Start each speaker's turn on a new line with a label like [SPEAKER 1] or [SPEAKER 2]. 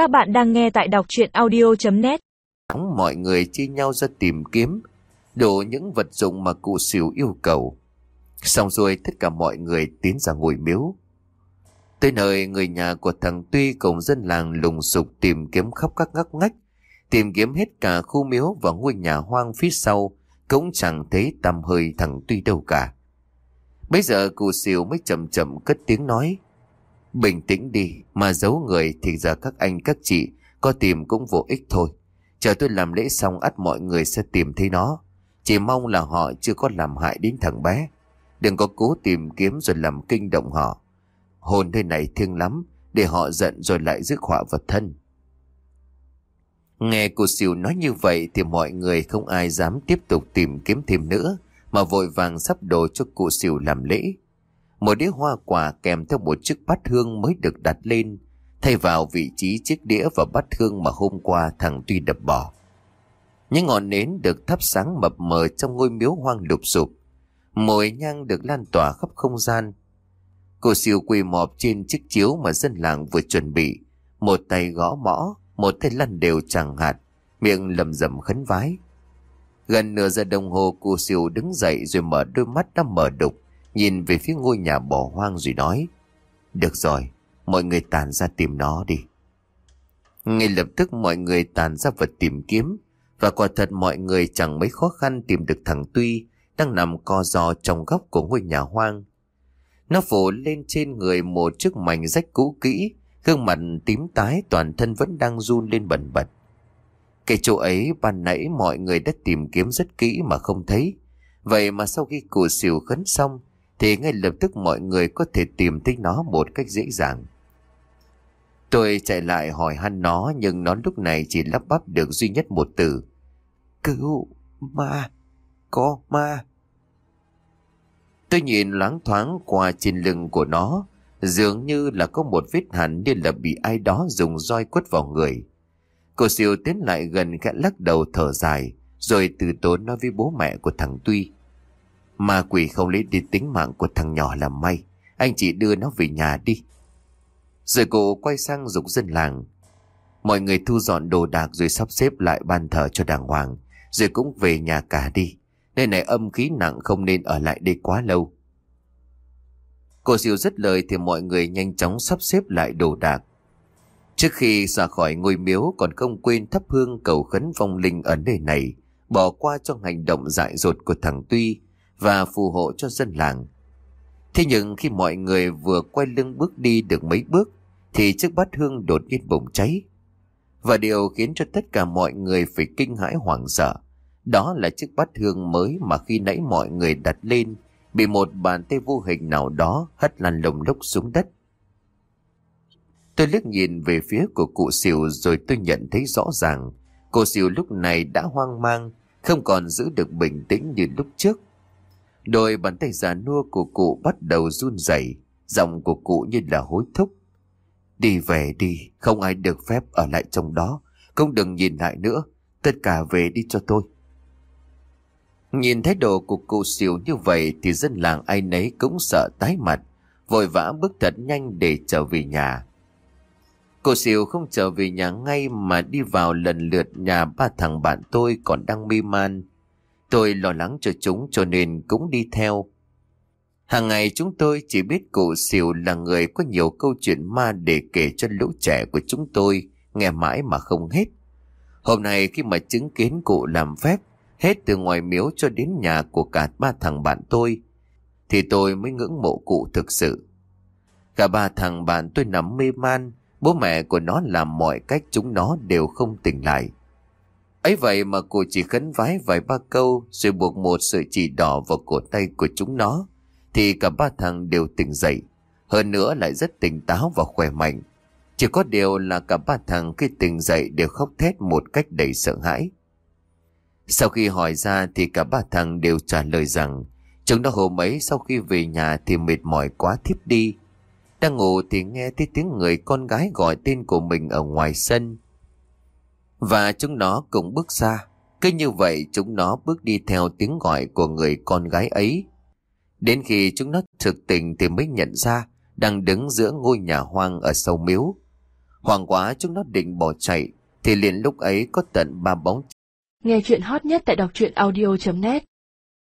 [SPEAKER 1] Các bạn đang nghe tại đọc chuyện audio.net
[SPEAKER 2] Mọi người chia nhau ra tìm kiếm Đủ những vật dụng mà cụ xỉu yêu cầu. Xong rồi tất cả mọi người tiến ra ngồi miếu. Tới nơi, người nhà của thằng Tuy cùng dân làng lùng sục tìm kiếm khắp các ngóc ngách, Tìm kiếm hết cả khu miếu và ngôi nhà hoang phía sau, Cũng chẳng thấy tầm hơi thằng Tuy đâu cả. Bây giờ cụ xỉu mới chậm chậm cất tiếng nói. Bình tĩnh đi, mà giấu người thì giờ các anh các chị có tìm cũng vô ích thôi. Chờ tôi làm lễ xong ắt mọi người sẽ tìm thấy nó. Chỉ mong là họ chưa có làm hại đến thằng bé. Đừng có cố tìm kiếm rồi làm kinh động họ. Hồn thế này thiêng lắm, để họ giận rồi lại rước họa vật thân. Nghe cô Siêu nói như vậy thì mọi người không ai dám tiếp tục tìm kiếm thêm nữa, mà vội vàng sắp đồ cho cụ Siêu làm lễ. Một đĩa hoa quả kèm theo một chiếc bát hương mới được đặt lên, thay vào vị trí chiếc đĩa và bát hương mà hôm qua thằng Tuy đập bỏ. Những ngọn nến được thắp sáng mập mờ trong ngôi miếu hoang lụp sụp. Mùi nhang được lan tỏa khắp không gian. Cô siêu quỳ mọp trên chiếc chiếu mà dân làng vừa chuẩn bị. Một tay gõ mõ, một tay lăn đều chẳng hạt, miệng lầm rầm khấn vái. Gần nửa giờ đồng hồ cô siêu đứng dậy rồi mở đôi mắt đã mở đục nhìn về phía ngôi nhà bỏ hoang rồi nói. Được rồi, mọi người tàn ra tìm nó đi. Ngay lập tức mọi người tàn ra vật tìm kiếm, và quả thật mọi người chẳng mấy khó khăn tìm được thằng Tuy đang nằm co giò trong góc của ngôi nhà hoang. Nó phủ lên trên người một chiếc mảnh rách cũ kỹ, gương mặt tím tái toàn thân vẫn đang run lên bẩn bật. Cái chỗ ấy ban nãy mọi người đã tìm kiếm rất kỹ mà không thấy. Vậy mà sau khi cụ xỉu khấn xong thì ngay lập tức mọi người có thể tìm thấy nó một cách dễ dàng. Tôi chạy lại hỏi han nó nhưng nó lúc này chỉ lắp bắp được duy nhất một từ. Cứu ma, có ma. Tôi nhìn loáng thoáng qua trên lưng của nó, dường như là có một vết hẳn như là bị ai đó dùng roi quất vào người. Cô siêu tiến lại gần khẽ lắc đầu thở dài, rồi từ tốn nói với bố mẹ của thằng Tuy. Ma quỷ không lấy đi tính mạng của thằng nhỏ là may. Anh chỉ đưa nó về nhà đi. Rồi cô quay sang dục dân làng. Mọi người thu dọn đồ đạc rồi sắp xếp lại ban thờ cho đàng hoàng. Rồi cũng về nhà cả đi. Nơi này âm khí nặng không nên ở lại đây quá lâu. Cô siêu rất lời thì mọi người nhanh chóng sắp xếp lại đồ đạc. Trước khi ra khỏi ngôi miếu còn không quên thắp hương cầu khấn vong linh ở nơi này, bỏ qua cho hành động dại dột của thằng Tuy và phù hộ cho dân làng. Thế nhưng khi mọi người vừa quay lưng bước đi được mấy bước thì chiếc bát hương đột nhiên bùng cháy. Và điều khiến cho tất cả mọi người phải kinh hãi hoảng sợ. Đó là chiếc bát hương mới mà khi nãy mọi người đặt lên bị một bàn tay vô hình nào đó hất lăn lồng lốc xuống đất. Tôi liếc nhìn về phía của cụ xỉu rồi tôi nhận thấy rõ ràng cô xỉu lúc này đã hoang mang, không còn giữ được bình tĩnh như lúc trước. Đôi bàn tay già nua của cụ bắt đầu run rẩy, giọng của cụ như là hối thúc. Đi về đi, không ai được phép ở lại trong đó, không đừng nhìn lại nữa, tất cả về đi cho tôi. Nhìn thái độ của cụ xỉu như vậy thì dân làng ai nấy cũng sợ tái mặt, vội vã bước thật nhanh để trở về nhà. Cô xỉu không trở về nhà ngay mà đi vào lần lượt nhà ba thằng bạn tôi còn đang mê man. Tôi lo lắng cho chúng cho nên cũng đi theo. Hàng ngày chúng tôi chỉ biết cụ xỉu là người có nhiều câu chuyện ma để kể cho lũ trẻ của chúng tôi, nghe mãi mà không hết. Hôm nay khi mà chứng kiến cụ làm phép, hết từ ngoài miếu cho đến nhà của cả ba thằng bạn tôi, thì tôi mới ngưỡng mộ cụ thực sự. Cả ba thằng bạn tôi nằm mê man, bố mẹ của nó làm mọi cách chúng nó đều không tỉnh lại ấy vậy mà cô chỉ khấn vái vài ba câu rồi buộc một sợi chỉ đỏ vào cổ tay của chúng nó. Thì cả ba thằng đều tỉnh dậy. Hơn nữa lại rất tỉnh táo và khỏe mạnh. Chỉ có điều là cả ba thằng khi tỉnh dậy đều khóc thét một cách đầy sợ hãi. Sau khi hỏi ra thì cả ba thằng đều trả lời rằng chúng nó hôm ấy sau khi về nhà thì mệt mỏi quá thiếp đi. Đang ngủ thì nghe thấy tiếng người con gái gọi tên của mình ở ngoài sân và chúng nó cùng bước xa. Cứ như vậy chúng nó bước đi theo tiếng gọi của người con gái ấy. Đến khi chúng nó thực tình thì mới nhận ra đang đứng giữa ngôi nhà hoang ở sâu miếu. Hoàng quá chúng nó định bỏ chạy, thì liền lúc ấy có tận ba bóng
[SPEAKER 3] Nghe chuyện hot nhất tại đọc truyện audio.net